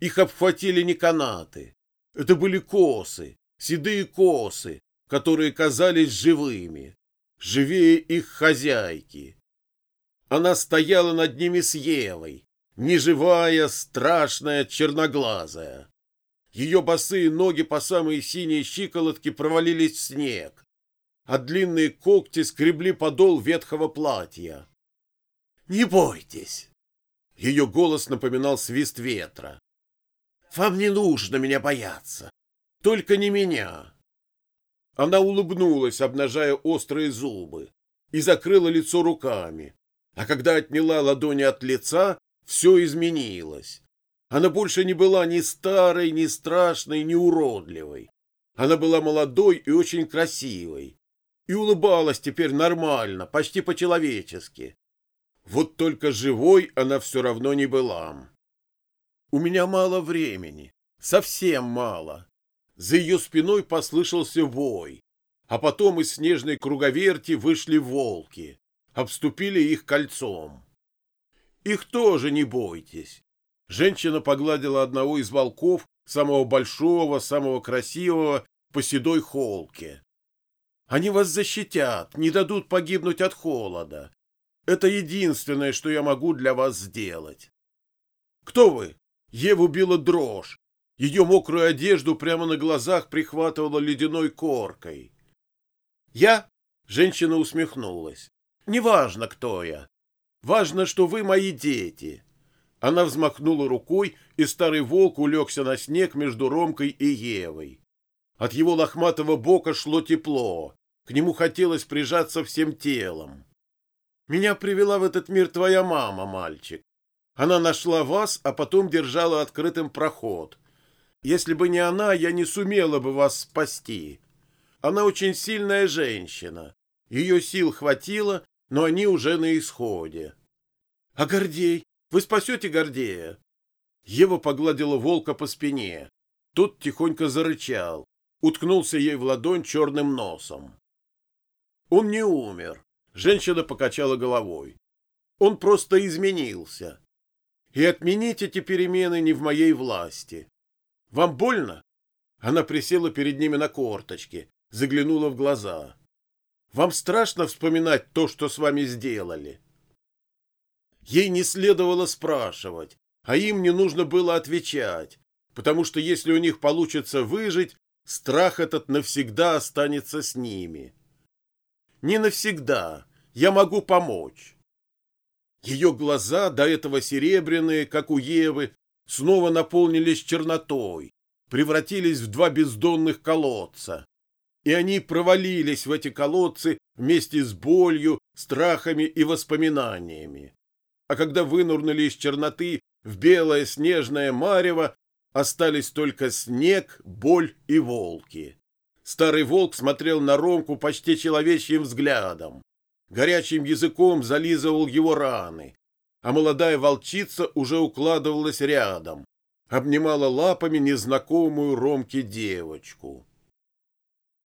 Их обхватили не канаты. Это были косы, седые косы, которые казались живыми, живее их хозяйки. Она стояла над ними с Евой, неживая, страшная, черноглазая. Ее босые ноги по самые синие щиколотки провалились в снег, а длинные когти скребли подол ветхого платья. «Не бойтесь!» Ее голос напоминал свист ветра. «Вам не нужно меня бояться. Только не меня!» Она улыбнулась, обнажая острые зубы, и закрыла лицо руками. А когда отняла ладони от лица, все изменилось. Она больше не была ни старой, ни страшной, ни уродливой. Она была молодой и очень красивой. И улыбалась теперь нормально, почти по-человечески. Вот только живой она все равно не была. У меня мало времени, совсем мало. За ее спиной послышался вой, а потом из снежной круговерти вышли волки, обступили их кольцом. Их тоже не бойтесь. Женщина погладила одного из волков, самого большого, самого красивого, по седой холке. Они вас защитят, не дадут погибнуть от холода. Это единственное, что я могу для вас сделать. Кто вы? Еву била дрожь. Ее мокрую одежду прямо на глазах прихватывала ледяной коркой. Я? Женщина усмехнулась. Неважно, кто я. Важно, что вы мои дети. Она взмахнула рукой, и старый волк улегся на снег между Ромкой и Евой. От его лохматого бока шло тепло, к нему хотелось прижаться всем телом. «Меня привела в этот мир твоя мама, мальчик. Она нашла вас, а потом держала открытым проход. Если бы не она, я не сумела бы вас спасти. Она очень сильная женщина. Ее сил хватило, но они уже на исходе. А Гордей? Вы спасете Гордея?» Ева погладила волка по спине. Тот тихонько зарычал, уткнулся ей в ладонь черным носом. «Он не умер», — женщина покачала головой. «Он просто изменился. И отменить эти перемены не в моей власти. Вам больно?» Она присела перед ними на корточки, заглянула в глаза. «Вам страшно вспоминать то, что с вами сделали?» Ей не следовало спрашивать, а им не нужно было отвечать, потому что если у них получится выжить, страх этот навсегда останется с ними. Не навсегда. Я могу помочь. Ее глаза, до этого серебряные, как у Евы, снова наполнились чернотой, превратились в два бездонных колодца. И они провалились в эти колодцы вместе с болью, страхами и воспоминаниями а когда вынурнули из черноты в белое снежное марево, остались только снег, боль и волки. Старый волк смотрел на Ромку почти человечьим взглядом. Горячим языком зализывал его раны, а молодая волчица уже укладывалась рядом, обнимала лапами незнакомую Ромке девочку.